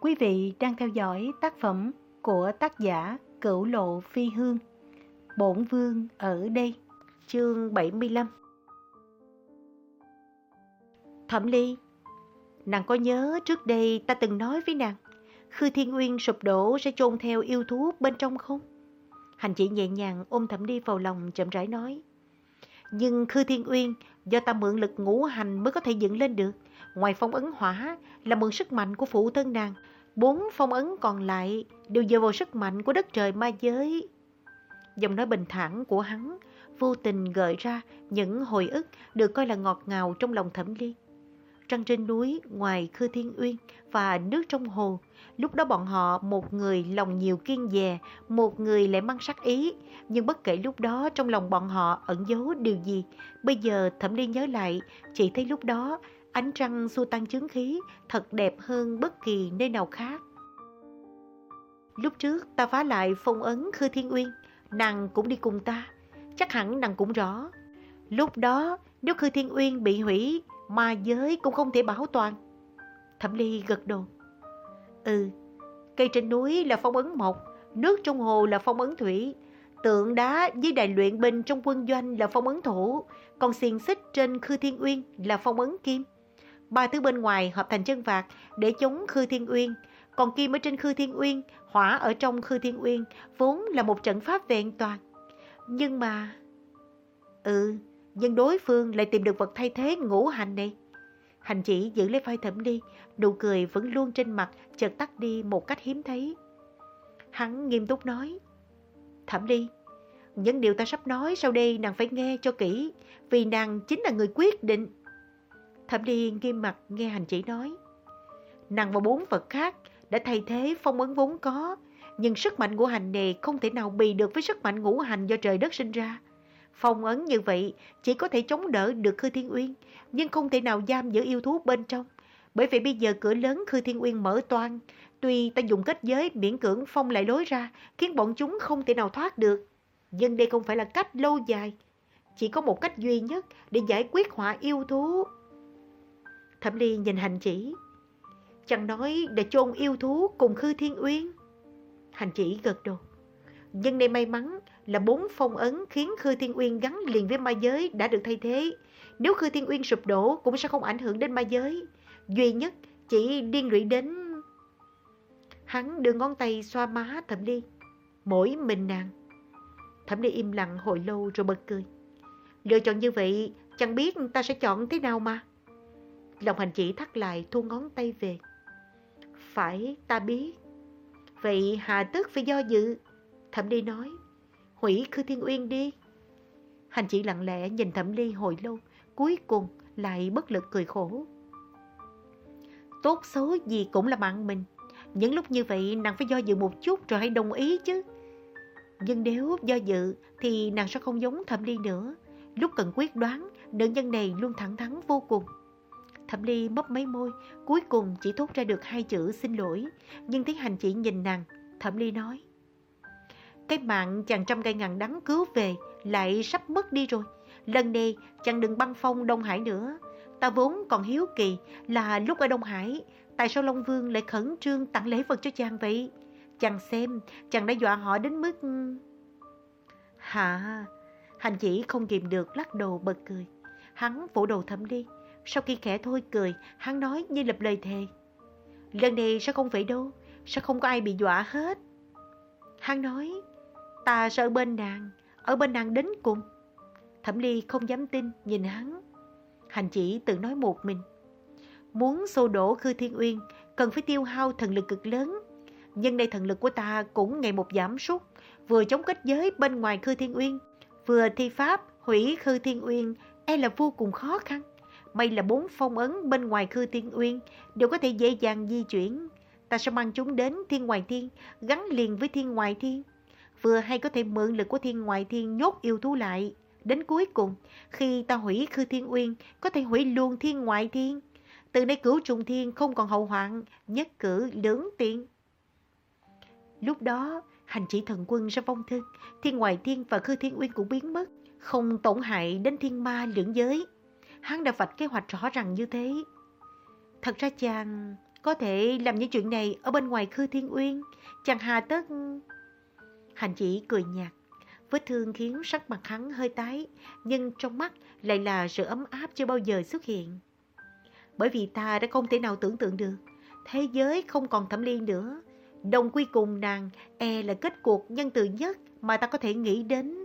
Quý vị đang theo dõi tác phẩm của tác giả Cửu Lộ Phi Hương. Bổn Vương ở đây, chương 75. Thẩm Ly, nàng có nhớ trước đây ta từng nói với nàng, Khư Thiên Uyên sụp đổ sẽ chôn theo yêu thú bên trong không? Hành chỉ nhẹ nhàng ôm Thẩm Ly vào lòng chậm rãi nói. Nhưng Khư Thiên Uyên do ta mượn lực ngũ hành mới có thể dựng lên được. Ngoài phong ấn hỏa là mượn sức mạnh của phụ thân nàng. Bốn phong ấn còn lại đều dựa vào sức mạnh của đất trời ma giới. Giọng nói bình thản của hắn vô tình gợi ra những hồi ức được coi là ngọt ngào trong lòng thẩm ly. Trăng trên núi ngoài Khư Thiên Uyên và nước trong hồ. Lúc đó bọn họ một người lòng nhiều kiên dè, một người lại mang sắc ý. Nhưng bất kể lúc đó trong lòng bọn họ ẩn giấu điều gì. Bây giờ Thẩm Ly nhớ lại, chỉ thấy lúc đó ánh trăng xua tan chứng khí thật đẹp hơn bất kỳ nơi nào khác. Lúc trước ta phá lại phong ấn Khư Thiên Uyên, nàng cũng đi cùng ta. Chắc hẳn nàng cũng rõ. Lúc đó nếu Khư Thiên Uyên bị hủy ma giới cũng không thể bảo toàn. Thẩm Ly gật đầu. Ừ, cây trên núi là phong ấn mộc, nước trong hồ là phong ấn thủy, tượng đá với đài luyện binh trong quân doanh là phong ấn thổ, còn xiềng xích trên Khư Thiên Uyên là phong ấn kim. Ba thứ bên ngoài hợp thành chân vạc để chống Khư Thiên Uyên, còn kim ở trên Khư Thiên Uyên, hỏa ở trong Khư Thiên Uyên, vốn là một trận pháp vẹn toàn. Nhưng mà... Ừ, nhưng đối phương lại tìm được vật thay thế ngũ hành này. Hành chỉ giữ lấy vai thẩm đi, nụ cười vẫn luôn trên mặt, chợt tắt đi một cách hiếm thấy. Hắn nghiêm túc nói, Thẩm đi, những điều ta sắp nói sau đây nàng phải nghe cho kỹ, vì nàng chính là người quyết định. Thẩm đi nghiêm mặt nghe hành chỉ nói, nàng và bốn vật khác đã thay thế phong ấn vốn có, nhưng sức mạnh của hành này không thể nào bì được với sức mạnh ngũ hành do trời đất sinh ra. Phong ấn như vậy chỉ có thể chống đỡ được Khư Thiên Uyên, nhưng không thể nào giam giữ yêu thú bên trong. Bởi vì bây giờ cửa lớn Khư Thiên Uyên mở toan, tuy ta dùng kết giới miễn cưỡng phong lại lối ra, khiến bọn chúng không thể nào thoát được. Nhưng đây không phải là cách lâu dài, chỉ có một cách duy nhất để giải quyết họa yêu thú. Thẩm Ly nhìn hành chỉ, chẳng nói để chôn yêu thú cùng Khư Thiên Uyên. Hành chỉ gật đầu. Nhưng đây may mắn là bốn phong ấn khiến Khư Thiên Uyên gắn liền với ma giới đã được thay thế. Nếu Khư Thiên Uyên sụp đổ cũng sẽ không ảnh hưởng đến ma giới. Duy nhất chỉ điên lụy đến... Hắn đưa ngón tay xoa má Thẩm Ly. Mỗi mình nàng. Thẩm Ly im lặng hồi lâu rồi bật cười. Lựa chọn như vậy chẳng biết ta sẽ chọn thế nào mà. Lòng hành chỉ thắt lại thu ngón tay về. Phải ta biết. Vậy hà tức phải do dự. Thẩm Ly nói, hủy Khư Thiên Uyên đi. Hành chỉ lặng lẽ nhìn Thẩm Ly hồi lâu, cuối cùng lại bất lực cười khổ. Tốt xấu gì cũng là mạng mình. Những lúc như vậy nàng phải do dự một chút rồi hãy đồng ý chứ. Nhưng nếu do dự thì nàng sẽ không giống Thẩm Ly nữa. Lúc cần quyết đoán, nữ nhân này luôn thẳng thắn vô cùng. Thẩm Ly mấp mấy môi, cuối cùng chỉ thốt ra được hai chữ xin lỗi. Nhưng tiếng hành chỉ nhìn nàng, Thẩm Ly nói. Cái mạng chàng trăm cây ngàn đắng cứu về lại sắp mất đi rồi. Lần này chàng đừng băng phong Đông Hải nữa. Ta vốn còn hiếu kỳ là lúc ở Đông Hải, tại sao Long Vương lại khẩn trương tặng lễ vật cho chàng vậy? Chàng xem, chàng đã dọa họ đến mức... Hả? Hành chỉ không kìm được lắc đầu bật cười. Hắn vỗ đầu thẩm đi. Sau khi khẽ thôi cười, hắn nói như lập lời thề. Lần này sẽ không vậy đâu, sẽ không có ai bị dọa hết. Hắn nói, Ta sẽ ở bên nàng, ở bên nàng đến cùng. Thẩm Ly không dám tin, nhìn hắn. Hành chỉ tự nói một mình. Muốn xô đổ Khư Thiên Uyên, cần phải tiêu hao thần lực cực lớn. Nhưng đây thần lực của ta cũng ngày một giảm sút, vừa chống kết giới bên ngoài Khư Thiên Uyên, vừa thi pháp hủy Khư Thiên Uyên, e là vô cùng khó khăn. May là bốn phong ấn bên ngoài Khư Thiên Uyên đều có thể dễ dàng di chuyển. Ta sẽ mang chúng đến Thiên Ngoài Thiên, gắn liền với Thiên Ngoài Thiên vừa hay có thể mượn lực của thiên ngoại thiên nhốt yêu thú lại. Đến cuối cùng, khi ta hủy khư thiên uyên, có thể hủy luôn thiên ngoại thiên. Từ nay cửu trùng thiên không còn hậu hoạn, nhất cử lưỡng tiện. Lúc đó, hành chỉ thần quân sẽ vong thân, thiên ngoại thiên và khư thiên uyên cũng biến mất, không tổn hại đến thiên ma lưỡng giới. Hắn đã vạch kế hoạch rõ ràng như thế. Thật ra chàng... Có thể làm những chuyện này ở bên ngoài Khư Thiên Uyên, chàng hà tất... Hành chỉ cười nhạt, vết thương khiến sắc mặt hắn hơi tái, nhưng trong mắt lại là sự ấm áp chưa bao giờ xuất hiện. Bởi vì ta đã không thể nào tưởng tượng được, thế giới không còn thẩm liên nữa. Đồng quy cùng nàng e là kết cuộc nhân từ nhất mà ta có thể nghĩ đến.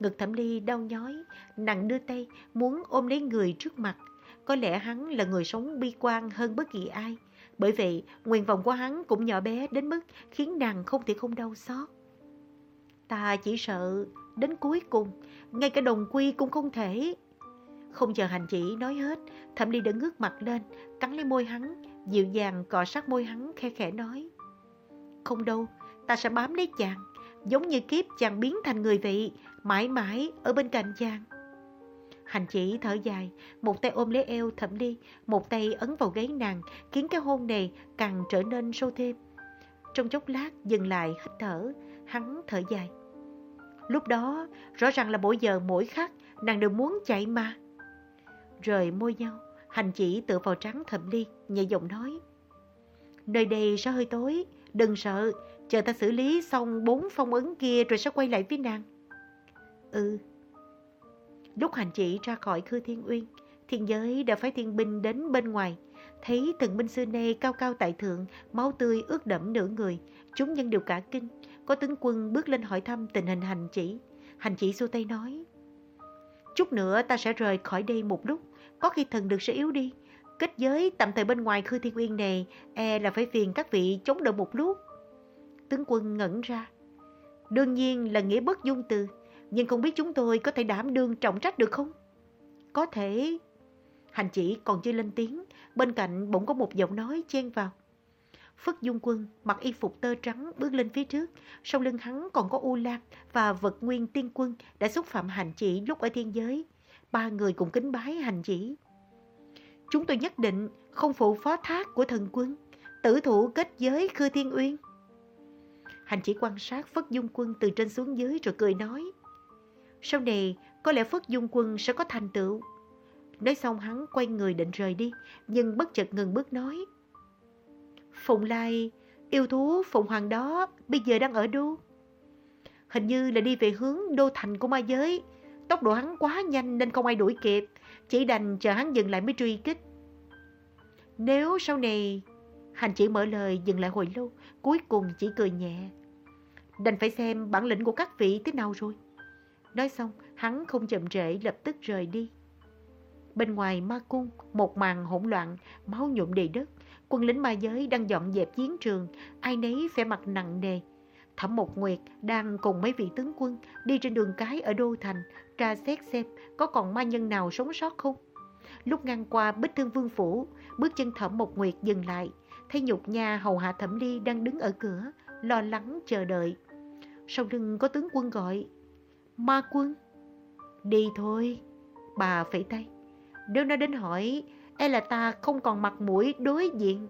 Ngực thẩm ly đau nhói, nàng đưa tay muốn ôm lấy người trước mặt. Có lẽ hắn là người sống bi quan hơn bất kỳ ai. Bởi vậy, nguyện vọng của hắn cũng nhỏ bé đến mức khiến nàng không thể không đau xót. Ta chỉ sợ đến cuối cùng, ngay cả đồng quy cũng không thể. Không chờ hành chỉ nói hết, thẩm ly đã ngước mặt lên, cắn lấy môi hắn, dịu dàng cọ sát môi hắn khe khẽ nói. Không đâu, ta sẽ bám lấy chàng, giống như kiếp chàng biến thành người vậy, mãi mãi ở bên cạnh chàng. Hành chỉ thở dài, một tay ôm lấy eo thẩm đi một tay ấn vào gáy nàng, khiến cái hôn này càng trở nên sâu thêm. Trong chốc lát dừng lại hít thở, hắn thở dài. Lúc đó, rõ ràng là mỗi giờ mỗi khắc, nàng đều muốn chạy mà. Rời môi nhau, hành chỉ tựa vào trắng thẩm ly, nhẹ giọng nói. Nơi đây sẽ hơi tối, đừng sợ, chờ ta xử lý xong bốn phong ấn kia rồi sẽ quay lại với nàng. Ừ. Lúc hành chỉ ra khỏi khư thiên uyên, thiên giới đã phải thiên binh đến bên ngoài. Thấy thần binh xưa nay cao cao tại thượng, máu tươi ướt đẫm nửa người, chúng nhân đều cả kinh. Có tướng quân bước lên hỏi thăm tình hình hành chỉ. Hành chỉ xô tay nói, Chút nữa ta sẽ rời khỏi đây một lúc, có khi thần được sẽ yếu đi. Kết giới tạm thời bên ngoài khư thiên uyên này, e là phải phiền các vị chống đỡ một lúc. Tướng quân ngẩn ra. Đương nhiên là nghĩa bất dung từ, nhưng không biết chúng tôi có thể đảm đương trọng trách được không? Có thể... Hành chỉ còn chưa lên tiếng, bên cạnh bỗng có một giọng nói chen vào. Phất Dung Quân mặc y phục tơ trắng bước lên phía trước, sau lưng hắn còn có U Lan và vật nguyên tiên quân đã xúc phạm hành chỉ lúc ở thiên giới. Ba người cùng kính bái hành chỉ. Chúng tôi nhất định không phụ phó thác của thần quân, tử thủ kết giới Khư Thiên Uyên. Hành chỉ quan sát Phất Dung Quân từ trên xuống dưới rồi cười nói. Sau này, có lẽ Phất Dung Quân sẽ có thành tựu. Nói xong hắn quay người định rời đi, nhưng bất chợt ngừng bước nói. Phụng Lai, yêu thú Phụng Hoàng đó bây giờ đang ở đâu? Hình như là đi về hướng đô thành của ma giới. Tốc độ hắn quá nhanh nên không ai đuổi kịp. Chỉ đành chờ hắn dừng lại mới truy kích. Nếu sau này... Hành chỉ mở lời dừng lại hồi lâu, cuối cùng chỉ cười nhẹ. Đành phải xem bản lĩnh của các vị thế nào rồi. Nói xong, hắn không chậm trễ lập tức rời đi. Bên ngoài ma cung, một màn hỗn loạn, máu nhuộm đầy đất. Quân lính ma giới đang dọn dẹp chiến trường, ai nấy phải mặt nặng nề. Thẩm Mộc Nguyệt đang cùng mấy vị tướng quân đi trên đường cái ở Đô Thành, tra xét xem có còn ma nhân nào sống sót không. Lúc ngang qua Bích Thương Vương Phủ, bước chân Thẩm Mộc Nguyệt dừng lại, thấy nhục nha hầu hạ Thẩm Ly đang đứng ở cửa, lo lắng chờ đợi. Sau lưng có tướng quân gọi, Ma quân, đi thôi, bà phẩy tay. Nếu nó đến hỏi, e là ta không còn mặt mũi đối diện.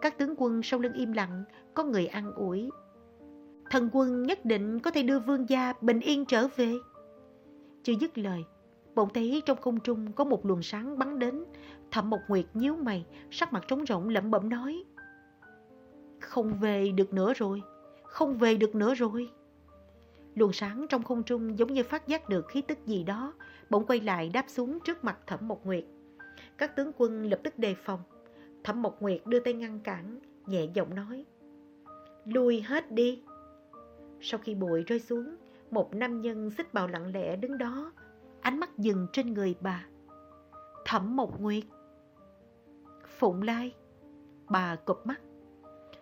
Các tướng quân sau lưng im lặng, có người ăn ủi. Thần quân nhất định có thể đưa vương gia bình yên trở về. Chưa dứt lời, bỗng thấy trong không trung có một luồng sáng bắn đến. Thẩm Mộc Nguyệt nhíu mày, sắc mặt trống rỗng lẩm bẩm nói. Không về được nữa rồi, không về được nữa rồi. Luồng sáng trong không trung giống như phát giác được khí tức gì đó, bỗng quay lại đáp xuống trước mặt Thẩm Mộc Nguyệt. Các tướng quân lập tức đề phòng. Thẩm Mộc Nguyệt đưa tay ngăn cản, nhẹ giọng nói. Lui hết đi. Sau khi bụi rơi xuống, một nam nhân xích bào lặng lẽ đứng đó, ánh mắt dừng trên người bà. Thẩm Mộc Nguyệt. Phụng Lai. Bà cụp mắt.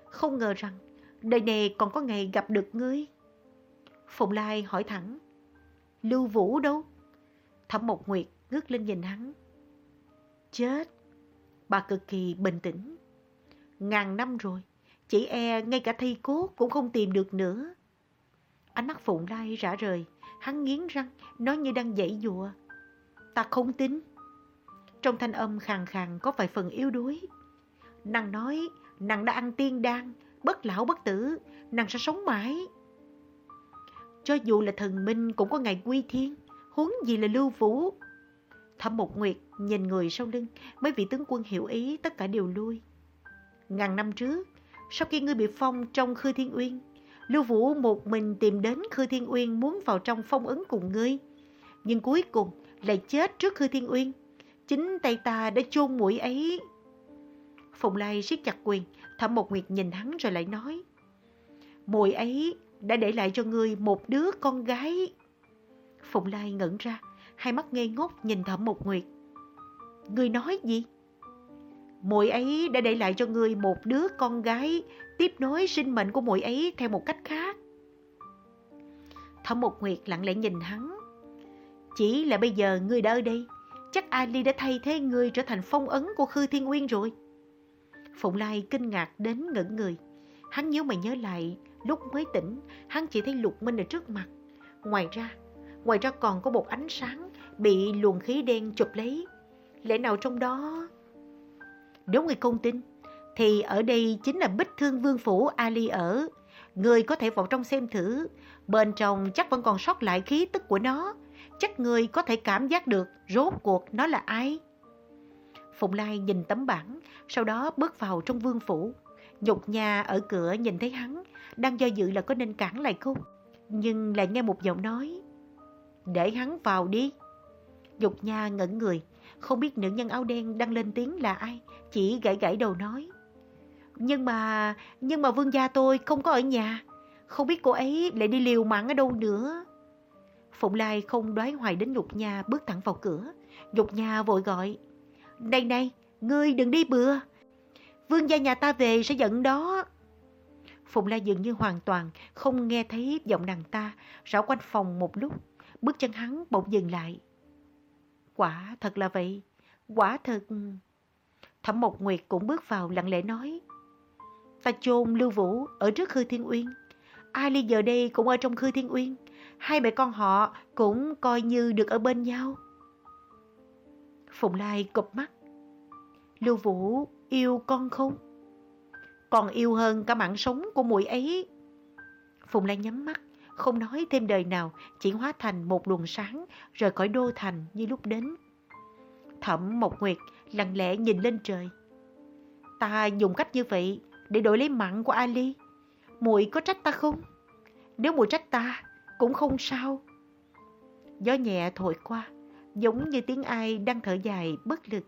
Không ngờ rằng, đời này còn có ngày gặp được ngươi. Phụng Lai hỏi thẳng. Lưu Vũ đâu? Thẩm Mộc Nguyệt ngước lên nhìn hắn. Chết! Bà cực kỳ bình tĩnh. Ngàn năm rồi, chỉ e ngay cả thi cốt cũng không tìm được nữa. Ánh mắt Phụng Lai rã rời, hắn nghiến răng, nói như đang dãy dụa. Ta không tin. Trong thanh âm khàn khàn có vài phần yếu đuối. Nàng nói, nàng đã ăn tiên đan, bất lão bất tử, nàng sẽ sống mãi. Cho dù là thần minh cũng có ngày quy thiên, huống gì là lưu vũ. Thẩm Mộc Nguyệt nhìn người sau lưng, mấy vị tướng quân hiểu ý tất cả đều lui. Ngàn năm trước, sau khi ngươi bị phong trong Khư Thiên Uyên, Lưu Vũ một mình tìm đến Khư Thiên Uyên muốn vào trong phong ấn cùng ngươi. Nhưng cuối cùng lại chết trước Khư Thiên Uyên. Chính tay ta đã chôn mũi ấy. Phùng Lai siết chặt quyền, Thẩm Mộc Nguyệt nhìn hắn rồi lại nói. Mũi ấy đã để lại cho ngươi một đứa con gái. Phùng Lai ngẩn ra, hai mắt ngây ngốc nhìn Thẩm Mộc Nguyệt. Ngươi nói gì? Muội ấy đã để lại cho ngươi một đứa con gái, tiếp nối sinh mệnh của muội ấy theo một cách khác. Thẩm Mộc Nguyệt lặng lẽ nhìn hắn. Chỉ là bây giờ ngươi đã ở đây, chắc Ali đã thay thế ngươi trở thành phong ấn của Khư Thiên Nguyên rồi. Phụng Lai kinh ngạc đến ngẩn người. Hắn nhớ mày nhớ lại, lúc mới tỉnh, hắn chỉ thấy Lục Minh ở trước mặt. Ngoài ra, ngoài ra còn có một ánh sáng bị luồng khí đen chụp lấy. Lẽ nào trong đó... Nếu người không tin, thì ở đây chính là bích thương vương phủ Ali ở. Người có thể vào trong xem thử, bên trong chắc vẫn còn sót lại khí tức của nó. Chắc người có thể cảm giác được rốt cuộc nó là ai. Phụng Lai nhìn tấm bảng, sau đó bước vào trong vương phủ. Nhục nhà ở cửa nhìn thấy hắn, đang do dự là có nên cản lại không? Nhưng lại nghe một giọng nói. Để hắn vào đi. Nhục nha ngẩn người, không biết nữ nhân áo đen đang lên tiếng là ai, chỉ gãy gãy đầu nói. Nhưng mà, nhưng mà vương gia tôi không có ở nhà, không biết cô ấy lại đi liều mạng ở đâu nữa. Phụng Lai không đoái hoài đến Nhục Nha bước thẳng vào cửa. Nhục Nha vội gọi. Này này, ngươi đừng đi bừa. Vương gia nhà ta về sẽ giận đó. Phụng Lai dường như hoàn toàn không nghe thấy giọng nàng ta, rảo quanh phòng một lúc. Bước chân hắn bỗng dừng lại. Quả thật là vậy, quả thật... Thẩm Mộc Nguyệt cũng bước vào lặng lẽ nói. Ta chôn Lưu Vũ ở trước Khư Thiên Uyên. Ai ly giờ đây cũng ở trong Khư Thiên Uyên. Hai mẹ con họ cũng coi như được ở bên nhau. Phùng Lai cụp mắt. Lưu Vũ yêu con không? Còn yêu hơn cả mạng sống của muội ấy. Phùng Lai nhắm mắt, không nói thêm đời nào, chỉ hóa thành một luồng sáng, rời khỏi đô thành như lúc đến. Thẩm Mộc Nguyệt lặng lẽ nhìn lên trời. Ta dùng cách như vậy để đổi lấy mạng của Ali. Muội có trách ta không? Nếu muội trách ta, cũng không sao. Gió nhẹ thổi qua, giống như tiếng ai đang thở dài bất lực.